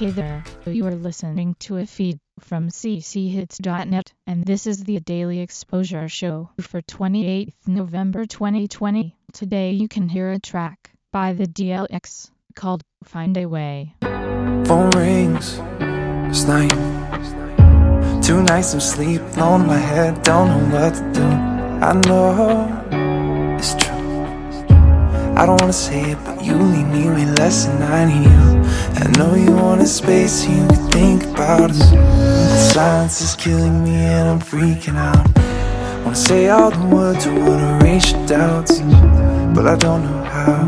Hey there, you are listening to a feed from cchits.net, and this is the Daily Exposure Show for 28th November 2020. Today you can hear a track by the DLX called Find a Way. Phone rings, it's night. Two nights of sleep, in my head, don't know what to do. I know. I don't wanna say it, but you leave me way less than I need you. I know you want a space so you can think about us. The silence is killing me and I'm freaking out. Wanna say all the words, I wanna erase your doubts, but I don't know how.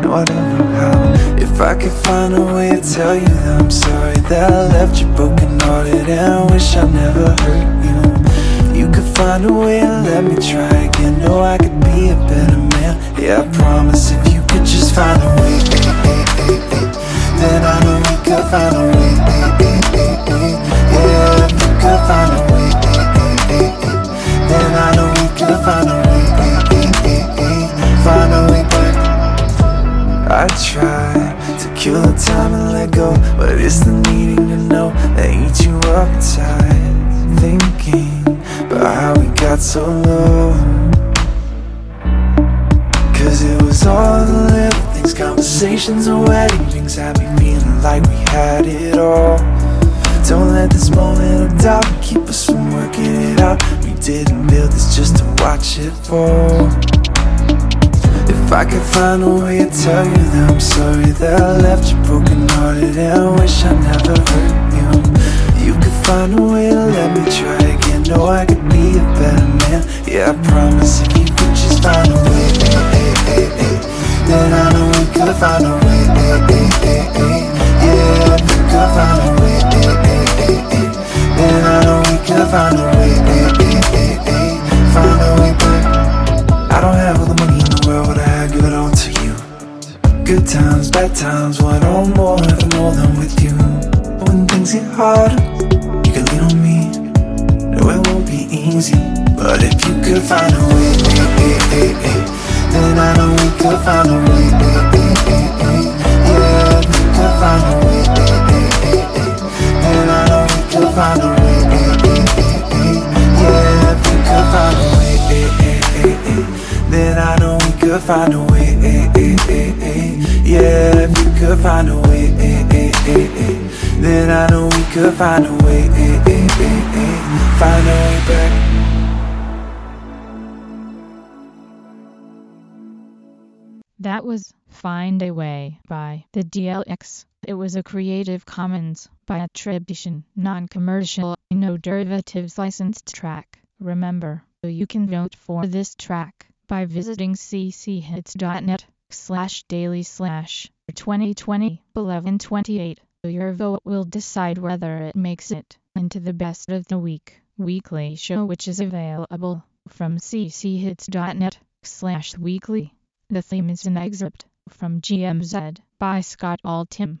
No, I don't know how. If I could find a way to tell you that I'm sorry that I left you broken hearted and I wish I never hurt you. You could find a way to let me try again. Know I could be a better man. Yeah, I promise if you could just find a way, then I know we could find a way. Yeah, if you could find a way, then I know we could find a way. Find a way back. I try to kill the time and let go, but it's the needing to know that eats you up inside. Thinking about how we got so low. All the little things, conversations and wedding rings had me feeling like we had it all. Don't let this moment of doubt keep us from working it out. We didn't build this just to watch it fall. If I could find a way to tell you that I'm sorry that I left you broken hearted and I wish I never hurt you. You could find a way to let me try again. Know I could be a better man. Yeah, I promise if we could find a way, eh, eh, eh. eh, eh. Yeah, you could find a way, eh, then I know we could find a way, find a way back. I don't have all the money in the world, but I give it all to you. Good times, bad times, one or more, if more than with you. When things get hard, you can lean on me. No, it won't be easy, but if you could find a way, then I know we could find a way, find a way, then I know we could find a way. Yeah, if you could find a way, then I know we could find a way. Find a way back. That was Find a Way by the DLX. It was a Creative Commons by attribution, non-commercial, no derivatives licensed track. Remember, you can vote for this track by visiting cchits.net slash daily slash 2020 1128. Your vote will decide whether it makes it into the best of the week weekly show which is available from cchits.net slash weekly. The theme is an excerpt from GMZ by Scott Altham.